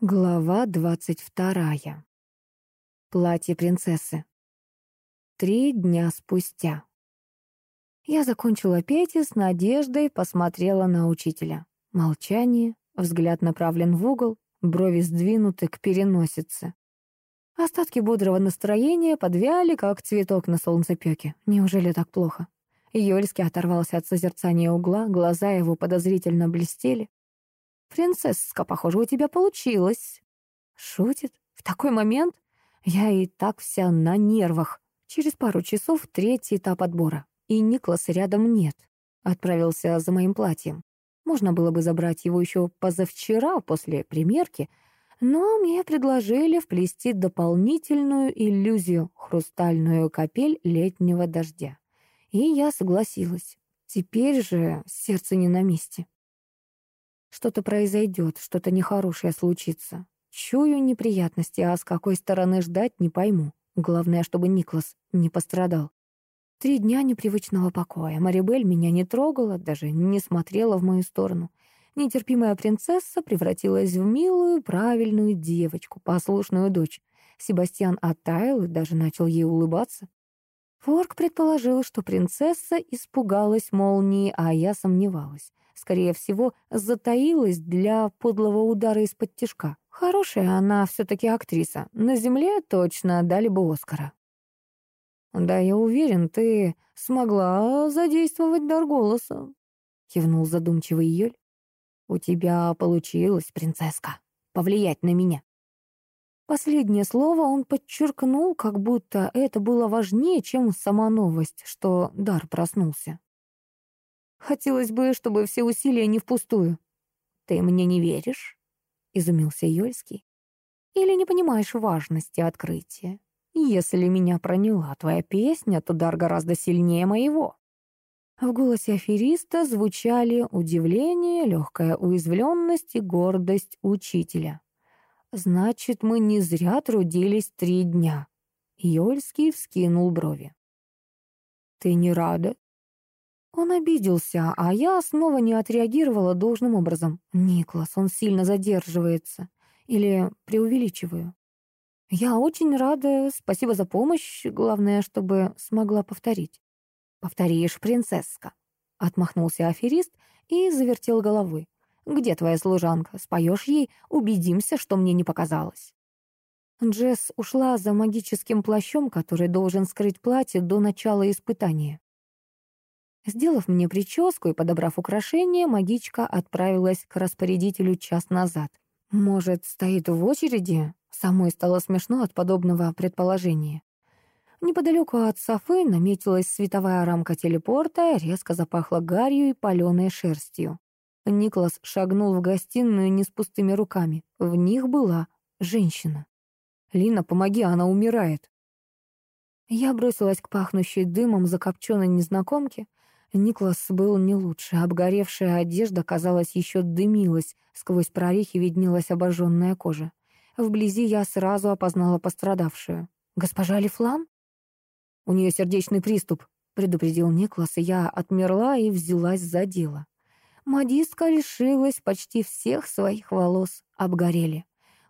Глава двадцать вторая. Платье принцессы. Три дня спустя. Я закончила петь с надеждой посмотрела на учителя. Молчание, взгляд направлен в угол, брови сдвинуты к переносице. Остатки бодрого настроения подвяли, как цветок на солнцепёке. Неужели так плохо? Йольский оторвался от созерцания угла, глаза его подозрительно блестели. «Принцесска, похоже, у тебя получилось». Шутит? В такой момент? Я и так вся на нервах. Через пару часов третий этап отбора. И Никласа рядом нет. Отправился за моим платьем. Можно было бы забрать его еще позавчера, после примерки, но мне предложили вплести дополнительную иллюзию — хрустальную капель летнего дождя. И я согласилась. Теперь же сердце не на месте. Что-то произойдет, что-то нехорошее случится. Чую неприятности, а с какой стороны ждать не пойму. Главное, чтобы Никлас не пострадал. Три дня непривычного покоя. Марибель меня не трогала, даже не смотрела в мою сторону. Нетерпимая принцесса превратилась в милую, правильную девочку, послушную дочь. Себастьян оттаял и даже начал ей улыбаться. Форк предположил, что принцесса испугалась молнии, а я сомневалась скорее всего, затаилась для подлого удара из-под тишка. Хорошая она все-таки актриса. На земле точно дали бы Оскара. «Да, я уверен, ты смогла задействовать дар голоса», — кивнул задумчивый Йоль. «У тебя получилось, принцесска, повлиять на меня». Последнее слово он подчеркнул, как будто это было важнее, чем сама новость, что дар проснулся. Хотелось бы, чтобы все усилия не впустую. Ты мне не веришь? Изумился Йольский. Или не понимаешь важности открытия? Если меня проняла твоя песня, то дар гораздо сильнее моего. В голосе афериста звучали удивление, легкая уязвленность и гордость учителя. «Значит, мы не зря трудились три дня». Йольский вскинул брови. «Ты не рада?» Он обиделся, а я снова не отреагировала должным образом. Никлас, он сильно задерживается. Или преувеличиваю. Я очень рада, спасибо за помощь. Главное, чтобы смогла повторить. «Повторишь, принцесска», — отмахнулся аферист и завертел головой. «Где твоя служанка? Споешь ей? Убедимся, что мне не показалось». Джесс ушла за магическим плащом, который должен скрыть платье до начала испытания. Сделав мне прическу и подобрав украшения, магичка отправилась к распорядителю час назад. Может, стоит в очереди? Самой стало смешно от подобного предположения. Неподалеку от Софы наметилась световая рамка телепорта, резко запахло гарью и паленой шерстью. Никлас шагнул в гостиную не с пустыми руками. В них была женщина. «Лина, помоги, она умирает!» Я бросилась к пахнущей дымом закопченной незнакомке. Никлас был не лучше. Обгоревшая одежда, казалось, еще дымилась. Сквозь прорехи виднелась обожженная кожа. Вблизи я сразу опознала пострадавшую. «Госпожа Лифлам?» «У нее сердечный приступ», — предупредил Никлас, и я отмерла и взялась за дело. Модистка лишилась почти всех своих волос, обгорели.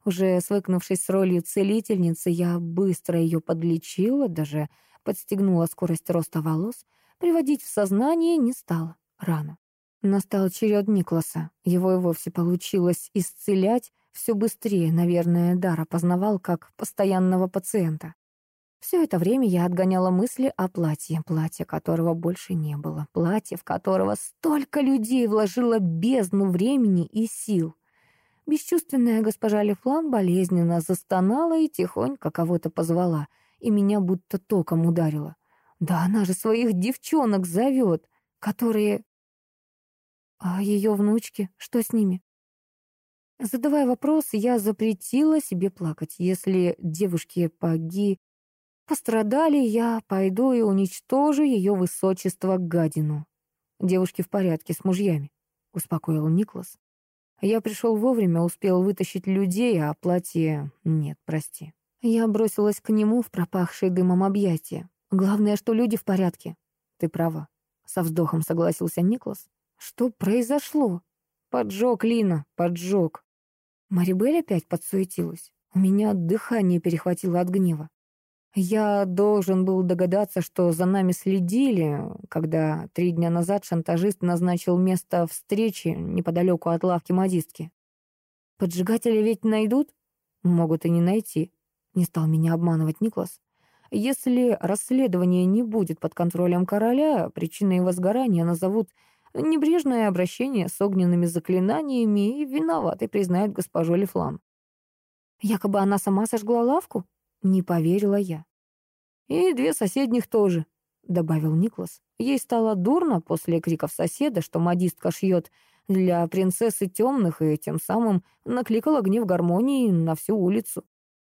Уже свыкнувшись с ролью целительницы, я быстро ее подлечила, даже подстегнула скорость роста волос — Приводить в сознание не стало. Рано. Настал черед Никласа. Его и вовсе получилось исцелять все быстрее, наверное, Дар опознавал как постоянного пациента. Все это время я отгоняла мысли о платье, платье которого больше не было, платье, в которого столько людей вложило бездну времени и сил. Бесчувственная госпожа Лефлан болезненно застонала и тихонько кого-то позвала, и меня будто током ударило. Да она же своих девчонок зовет, которые... А ее внучки, что с ними? Задавая вопрос, я запретила себе плакать. Если девушки поги пострадали, я пойду и уничтожу ее высочество гадину. Девушки в порядке с мужьями, успокоил Никлас. Я пришел вовремя, успел вытащить людей, а платье нет, прости. Я бросилась к нему в пропахшие дымом объятия. Главное, что люди в порядке. Ты права. Со вздохом согласился Никлас. Что произошло? Поджог, Лина, поджог. Марибель опять подсуетилась. У меня дыхание перехватило от гнева. Я должен был догадаться, что за нами следили, когда три дня назад шантажист назначил место встречи неподалеку от лавки модистки. Поджигатели ведь найдут? Могут и не найти. Не стал меня обманывать Никлас. Если расследование не будет под контролем короля, причиной его сгорания назовут небрежное обращение с огненными заклинаниями и виноватой признают госпожу Лефлан. Якобы она сама сожгла лавку? Не поверила я. «И две соседних тоже», — добавил Никлас. Ей стало дурно после криков соседа, что модистка шьет для принцессы темных и тем самым накликала гнев гармонии на всю улицу.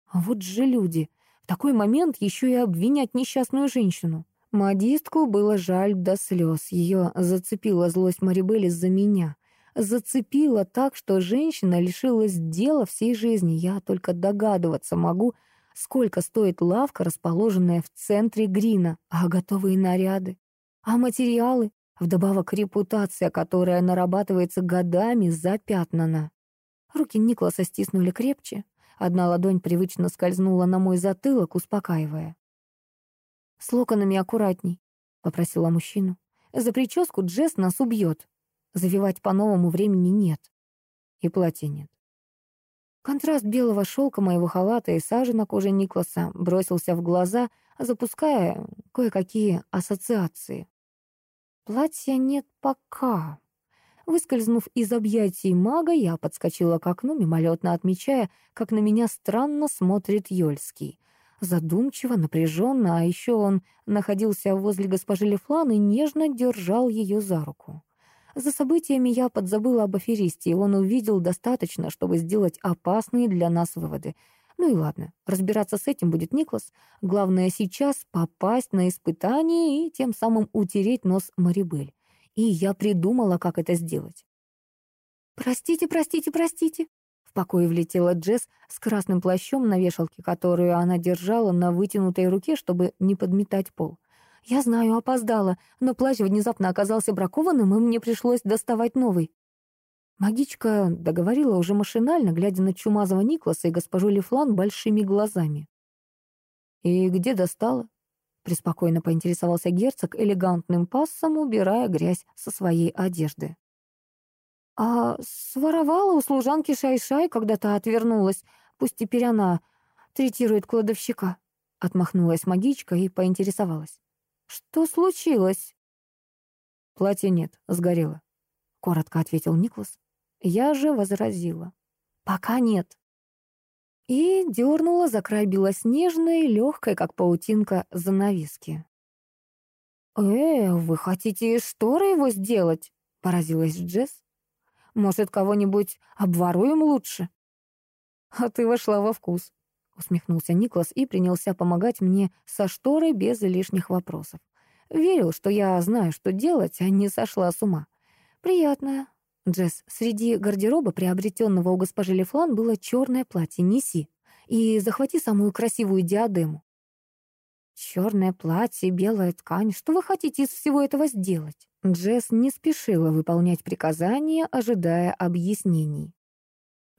А вот же люди. Такой момент еще и обвинять несчастную женщину. Модистку было жаль до слез. Ее зацепила злость Марибель из-за меня. Зацепила так, что женщина лишилась дела всей жизни. Я только догадываться могу, сколько стоит лавка, расположенная в центре Грина, а готовые наряды, а материалы, вдобавок репутация, которая нарабатывается годами, запятнана. Руки Никласа стиснули крепче, одна ладонь привычно скользнула на мой затылок, успокаивая. «С локонами аккуратней», — попросила мужчину. «За прическу Джесс нас убьет. Завивать по-новому времени нет. И платья нет. Контраст белого шелка моего халата и сажи на коже Никласа бросился в глаза, запуская кое-какие ассоциации. Платья нет пока. Выскользнув из объятий мага, я подскочила к окну, мимолетно отмечая, как на меня странно смотрит Йольский. Задумчиво, напряженно, а еще он находился возле госпожи Лефлан и нежно держал ее за руку. За событиями я подзабыла об аферисте, и он увидел достаточно, чтобы сделать опасные для нас выводы. Ну и ладно, разбираться с этим будет Никлас. Главное сейчас попасть на испытание и тем самым утереть нос Марибель. И я придумала, как это сделать. «Простите, простите, простите!» В покое влетела Джесс с красным плащом на вешалке, которую она держала на вытянутой руке, чтобы не подметать пол. Я знаю, опоздала, но плащ внезапно оказался бракованным, и мне пришлось доставать новый. Магичка договорила уже машинально, глядя на чумазого Никласа и госпожу Лефлан большими глазами. «И где достала?» — преспокойно поинтересовался герцог элегантным пассом, убирая грязь со своей одежды. «А своровала у служанки Шай-Шай, когда та отвернулась. Пусть теперь она третирует кладовщика», — отмахнулась магичка и поинтересовалась. «Что случилось?» «Платья нет, сгорело», — коротко ответил Никлас. Я же возразила. «Пока нет». И дернула за край белоснежной, легкой, как паутинка, занавески. «Э, вы хотите шторы его сделать?» — поразилась Джесс. «Может, кого-нибудь обворуем лучше?» «А ты вошла во вкус», усмехнулся Никлас и принялся помогать мне со шторой без лишних вопросов. Верил, что я знаю, что делать, а не сошла с ума. Приятно. Джесс, среди гардероба, приобретенного у госпожи Лефлан, было черное платье «Неси» и захвати самую красивую диадему. Черное платье, белая ткань. Что вы хотите из всего этого сделать? Джесс не спешила выполнять приказания, ожидая объяснений.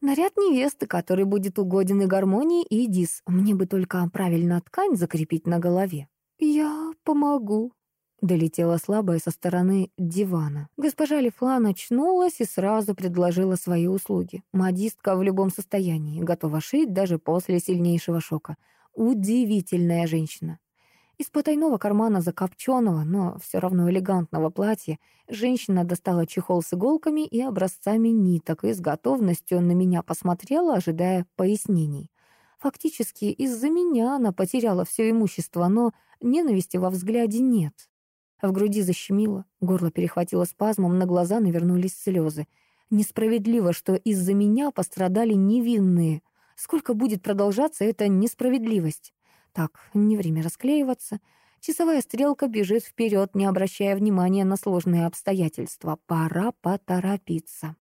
Наряд невесты, который будет угоден и гармонии, и дис. Мне бы только правильно ткань закрепить на голове. Я помогу. Долетела слабая со стороны дивана. Госпожа Лифлан очнулась и сразу предложила свои услуги. Модистка в любом состоянии, готова шить даже после сильнейшего шока. Удивительная женщина. Из потайного кармана закопченного, но все равно элегантного платья женщина достала чехол с иголками и образцами ниток и с готовностью на меня посмотрела, ожидая пояснений. Фактически из-за меня она потеряла все имущество, но ненависти во взгляде нет. В груди защемило, горло перехватило спазмом, на глаза навернулись слезы. Несправедливо, что из-за меня пострадали невинные. Сколько будет продолжаться эта несправедливость? Так, не время расклеиваться. Часовая стрелка бежит вперед, не обращая внимания на сложные обстоятельства. Пора поторопиться.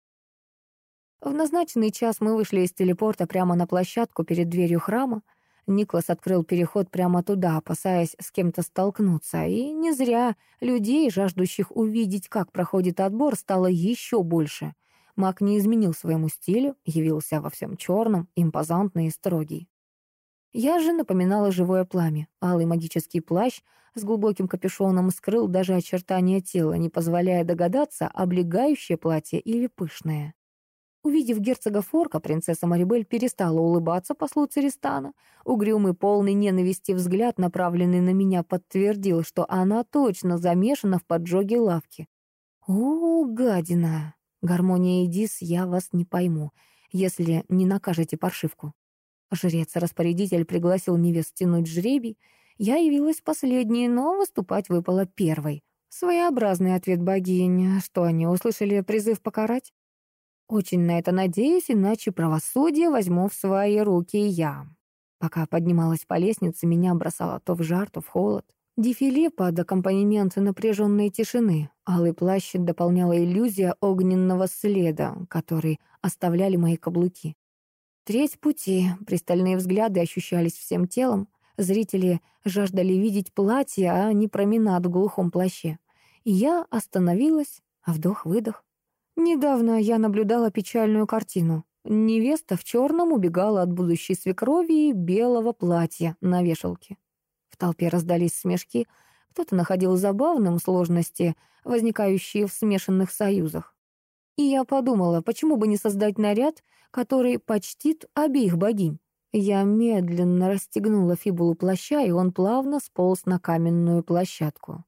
В назначенный час мы вышли из телепорта прямо на площадку перед дверью храма. Никлас открыл переход прямо туда, опасаясь с кем-то столкнуться. И не зря людей, жаждущих увидеть, как проходит отбор, стало еще больше. Маг не изменил своему стилю, явился во всем черном, импозантный и строгий. Я же напоминала живое пламя. Алый магический плащ с глубоким капюшоном скрыл даже очертания тела, не позволяя догадаться, облегающее платье или пышное. Увидев герцога Форка, принцесса Марибель перестала улыбаться послу Церистана. Угрюмый, полный ненависти взгляд, направленный на меня, подтвердил, что она точно замешана в поджоге лавки. «О, гадина! Гармония и Дис, я вас не пойму, если не накажете паршивку». Жрец-распорядитель пригласил невест тянуть жребий. Я явилась последней, но выступать выпало первой. Своеобразный ответ богини. Что они, услышали призыв покарать? Очень на это надеюсь, иначе правосудие возьму в свои руки я. Пока поднималась по лестнице, меня бросало то в жар, то в холод. Дефиле под аккомпанемент напряженной тишины. Алый плащ дополняла иллюзия огненного следа, который оставляли мои каблуки. Треть пути, пристальные взгляды ощущались всем телом. Зрители жаждали видеть платье, а не променад в глухом плаще. И я остановилась, а вдох-выдох. Недавно я наблюдала печальную картину. Невеста в черном убегала от будущей свекрови и белого платья на вешалке. В толпе раздались смешки. Кто-то находил забавным сложности, возникающие в смешанных союзах. И я подумала, почему бы не создать наряд, который почтит обеих богинь. Я медленно расстегнула фибулу плаща, и он плавно сполз на каменную площадку.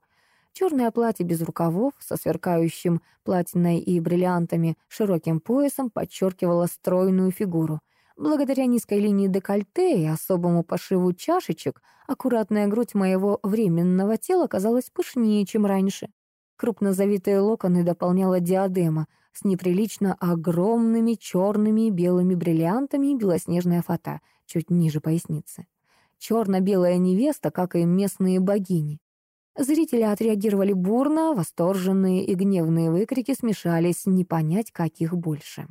Черное платье без рукавов, со сверкающим платиной и бриллиантами широким поясом подчеркивало стройную фигуру. Благодаря низкой линии декольте и особому пошиву чашечек, аккуратная грудь моего временного тела казалась пышнее, чем раньше. Крупно завитые локоны дополняла диадема — с неприлично огромными черными и белыми бриллиантами и белоснежная фата чуть ниже поясницы. Черно-белая невеста, как и местные богини. Зрители отреагировали бурно, восторженные и гневные выкрики смешались, не понять, каких больше.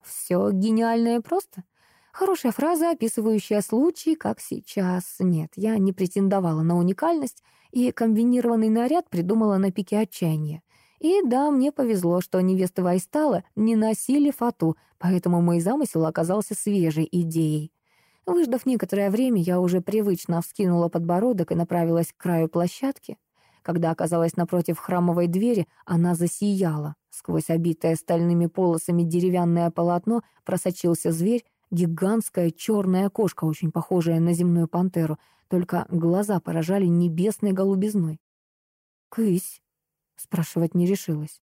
Все гениальное просто. Хорошая фраза, описывающая случай, как сейчас. Нет, я не претендовала на уникальность, и комбинированный наряд придумала на пике отчаяния. И да, мне повезло, что невесты Вайстала не носили фату, поэтому мой замысел оказался свежей идеей. Выждав некоторое время, я уже привычно вскинула подбородок и направилась к краю площадки. Когда оказалась напротив храмовой двери, она засияла. Сквозь обитое стальными полосами деревянное полотно просочился зверь, гигантская черная кошка, очень похожая на земную пантеру, только глаза поражали небесной голубизной. «Кысь!» Спрашивать не решилась.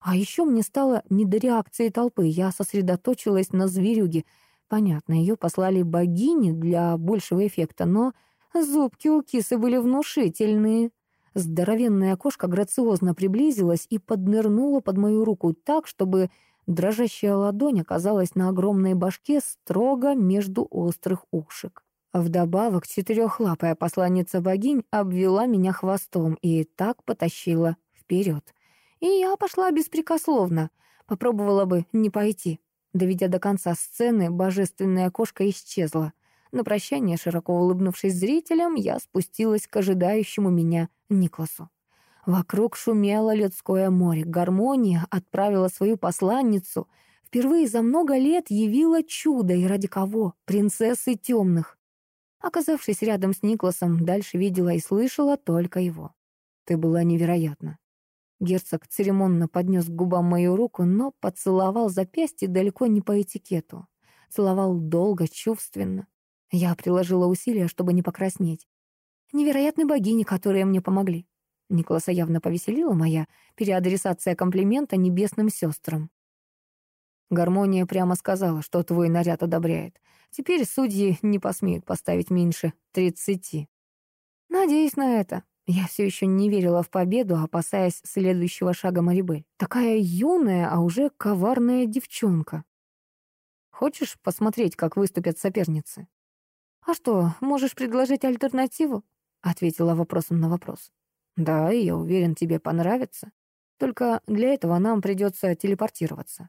А еще мне стало не до реакции толпы. Я сосредоточилась на зверюге. Понятно, ее послали богини для большего эффекта, но зубки у кисы были внушительные. Здоровенная кошка грациозно приблизилась и поднырнула под мою руку так, чтобы дрожащая ладонь оказалась на огромной башке строго между острых ушек. Вдобавок четырехлапая посланница богинь обвела меня хвостом и так потащила вперед. И я пошла беспрекословно. Попробовала бы не пойти. Доведя до конца сцены, божественная кошка исчезла. На прощание, широко улыбнувшись зрителям, я спустилась к ожидающему меня Никласу. Вокруг шумело людское море. Гармония отправила свою посланницу. Впервые за много лет явила чудо, и ради кого? Принцессы темных. Оказавшись рядом с Никласом, дальше видела и слышала только его. Ты была невероятна. Герцог церемонно поднес к губам мою руку, но поцеловал запястье далеко не по этикету. Целовал долго, чувственно. Я приложила усилия, чтобы не покраснеть. Невероятные богини, которые мне помогли. Николаса явно повеселила моя переадресация комплимента небесным сестрам. Гармония прямо сказала, что твой наряд одобряет. Теперь судьи не посмеют поставить меньше тридцати. Надеюсь на это. Я все еще не верила в победу, опасаясь следующего шага Марибель. Такая юная, а уже коварная девчонка. Хочешь посмотреть, как выступят соперницы? А что, можешь предложить альтернативу? Ответила вопросом на вопрос. Да, я уверен, тебе понравится. Только для этого нам придется телепортироваться.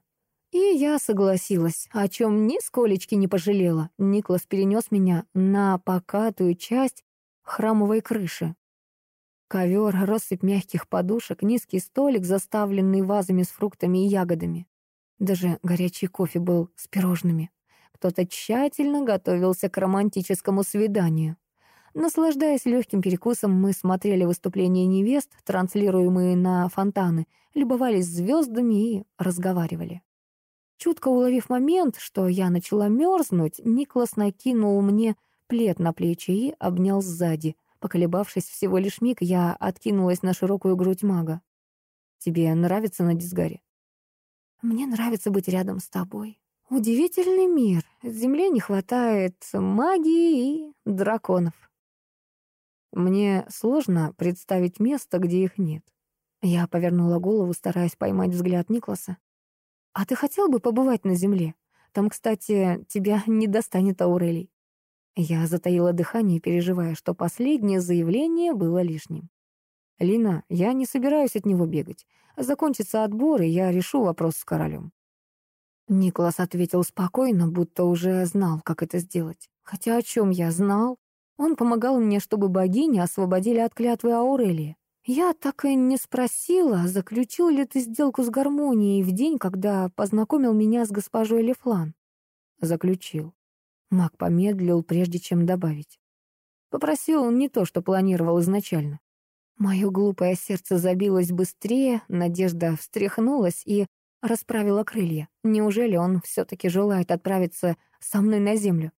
И я согласилась, о чем ни сколечки не пожалела. Никлас перенес меня на покатую часть храмовой крыши, Ковер, россыпь мягких подушек, низкий столик, заставленный вазами с фруктами и ягодами. Даже горячий кофе был с пирожными. Кто-то тщательно готовился к романтическому свиданию. Наслаждаясь легким перекусом, мы смотрели выступления невест, транслируемые на фонтаны, любовались звездами и разговаривали. Чутко уловив момент, что я начала мерзнуть, Никлас накинул мне плед на плечи и обнял сзади. Поколебавшись всего лишь миг, я откинулась на широкую грудь мага. «Тебе нравится на дисгаре?» «Мне нравится быть рядом с тобой. Удивительный мир. Земле не хватает магии и драконов». Мне сложно представить место, где их нет. Я повернула голову, стараясь поймать взгляд Никласа. «А ты хотел бы побывать на земле? Там, кстати, тебя не достанет Аурелий». Я затаила дыхание, переживая, что последнее заявление было лишним. «Лина, я не собираюсь от него бегать. Закончится отбор, и я решу вопрос с королем». Никлас ответил спокойно, будто уже знал, как это сделать. Хотя о чем я знал? Он помогал мне, чтобы богини освободили от клятвы Аурелии. Я так и не спросила, заключил ли ты сделку с гармонией в день, когда познакомил меня с госпожой Лефлан. Заключил. Маг помедлил, прежде чем добавить. Попросил он не то, что планировал изначально. Мое глупое сердце забилось быстрее, надежда встряхнулась и расправила крылья. Неужели он все-таки желает отправиться со мной на землю?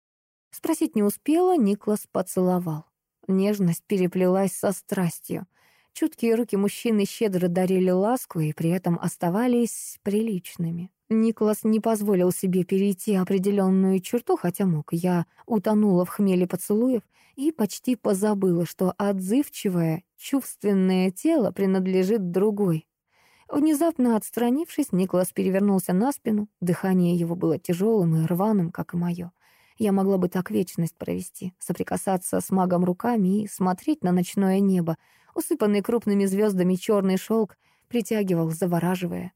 Спросить не успела, Никлас поцеловал. Нежность переплелась со страстью. Чуткие руки мужчины щедро дарили ласку и при этом оставались приличными. Никлас не позволил себе перейти определенную черту, хотя мог. Я утонула в хмеле поцелуев и почти позабыла, что отзывчивое, чувственное тело принадлежит другой. Внезапно отстранившись, Никлас перевернулся на спину. Дыхание его было тяжелым и рваным, как и мое. Я могла бы так вечность провести, соприкасаться с магом руками и смотреть на ночное небо, Усыпанный крупными звездами черный шелк притягивал, завораживая.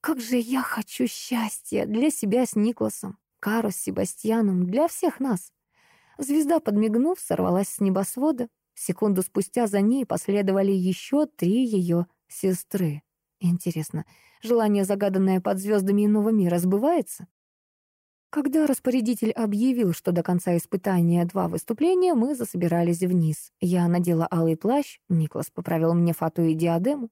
Как же я хочу счастья для себя с Никласом, Кару с Себастьяном, для всех нас. Звезда, подмигнув, сорвалась с небосвода. Секунду спустя за ней последовали еще три ее сестры. Интересно, желание, загаданное под звездами иного мира, сбывается? Когда распорядитель объявил, что до конца испытания два выступления, мы засобирались вниз. Я надела алый плащ, Никлас поправил мне фату и диадему.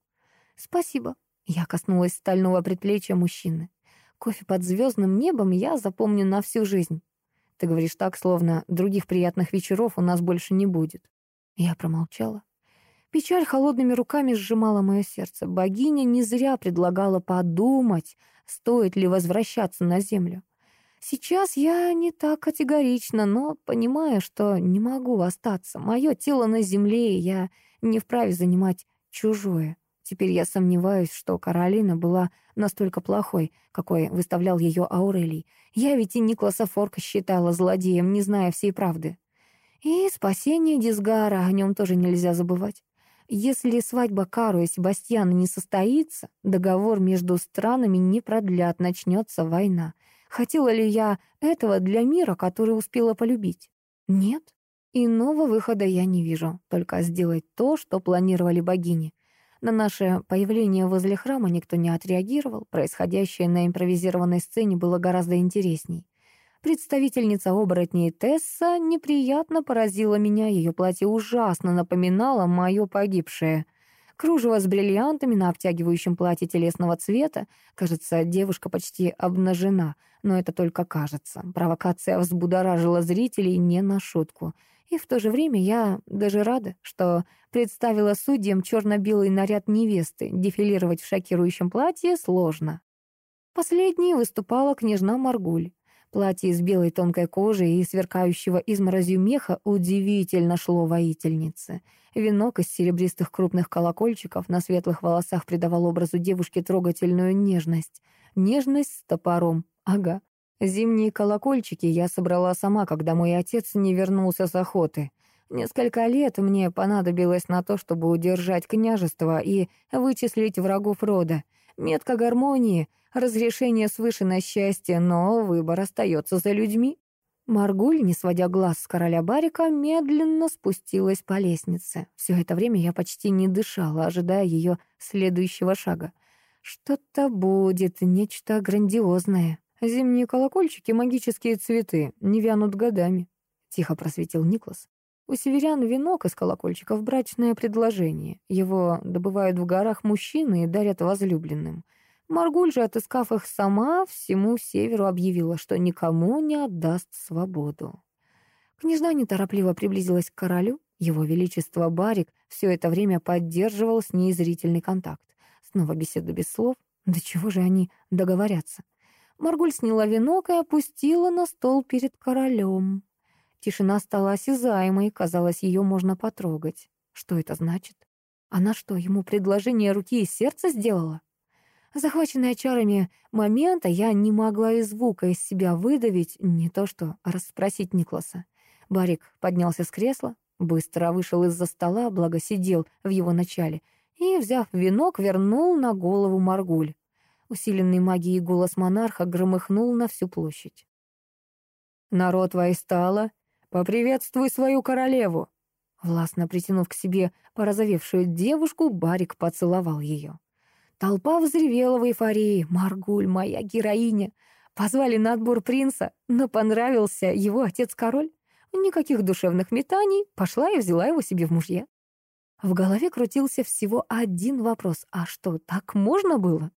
«Спасибо». Я коснулась стального предплечья мужчины. Кофе под звездным небом я запомню на всю жизнь. Ты говоришь так, словно других приятных вечеров у нас больше не будет. Я промолчала. Печаль холодными руками сжимала мое сердце. Богиня не зря предлагала подумать, стоит ли возвращаться на землю. Сейчас я не так категорична, но понимаю, что не могу остаться. Мое тело на земле, и я не вправе занимать чужое. Теперь я сомневаюсь, что Каролина была настолько плохой, какой выставлял ее Аурелий. Я ведь и Никласа Форка считала злодеем, не зная всей правды. И спасение Дисгара, о нем тоже нельзя забывать. Если свадьба Кару и Себастьяна не состоится, договор между странами не продлят, начнется война. Хотела ли я этого для мира, который успела полюбить? Нет. Иного выхода я не вижу, только сделать то, что планировали богини. На наше появление возле храма никто не отреагировал, происходящее на импровизированной сцене было гораздо интересней. Представительница оборотней Тесса неприятно поразила меня, ее платье ужасно напоминало мое погибшее — Кружево с бриллиантами на обтягивающем платье телесного цвета. Кажется, девушка почти обнажена, но это только кажется. Провокация взбудоражила зрителей не на шутку. И в то же время я даже рада, что представила судьям черно-белый наряд невесты. Дефилировать в шокирующем платье сложно. Последней выступала княжна Маргуль. Платье из белой тонкой кожи и сверкающего изморозью меха удивительно шло воительнице. Венок из серебристых крупных колокольчиков на светлых волосах придавал образу девушки трогательную нежность. Нежность с топором. Ага. Зимние колокольчики я собрала сама, когда мой отец не вернулся с охоты. Несколько лет мне понадобилось на то, чтобы удержать княжество и вычислить врагов рода. Метка гармонии, разрешение свыше на счастье, но выбор остается за людьми. Маргуль, не сводя глаз с короля Барика, медленно спустилась по лестнице. Все это время я почти не дышала, ожидая ее следующего шага. Что-то будет, нечто грандиозное. Зимние колокольчики, магические цветы, не вянут годами. Тихо просветил Никлас. У северян венок из колокольчиков — брачное предложение. Его добывают в горах мужчины и дарят возлюбленным. Маргуль же, отыскав их сама, всему северу объявила, что никому не отдаст свободу. Княжна неторопливо приблизилась к королю. Его величество Барик все это время поддерживал с ней зрительный контакт. Снова беседа без слов. До чего же они договорятся? Маргуль сняла венок и опустила на стол перед королем. Тишина стала осязаемой, казалось, ее можно потрогать. Что это значит? Она что, ему предложение руки и сердца сделала? Захваченная чарами момента, я не могла и звука из себя выдавить, не то что расспросить Никласа. Барик поднялся с кресла, быстро вышел из-за стола, благо сидел в его начале, и, взяв венок, вернул на голову Маргуль. Усиленный магией голос монарха громыхнул на всю площадь. «Народ Вайстала, поприветствуй свою королеву!» Властно притянув к себе порозовевшую девушку, Барик поцеловал ее. Толпа взревела в эйфории. «Маргуль, моя героиня!» Позвали на отбор принца, но понравился его отец-король. Никаких душевных метаний, пошла и взяла его себе в мужья. В голове крутился всего один вопрос. А что, так можно было?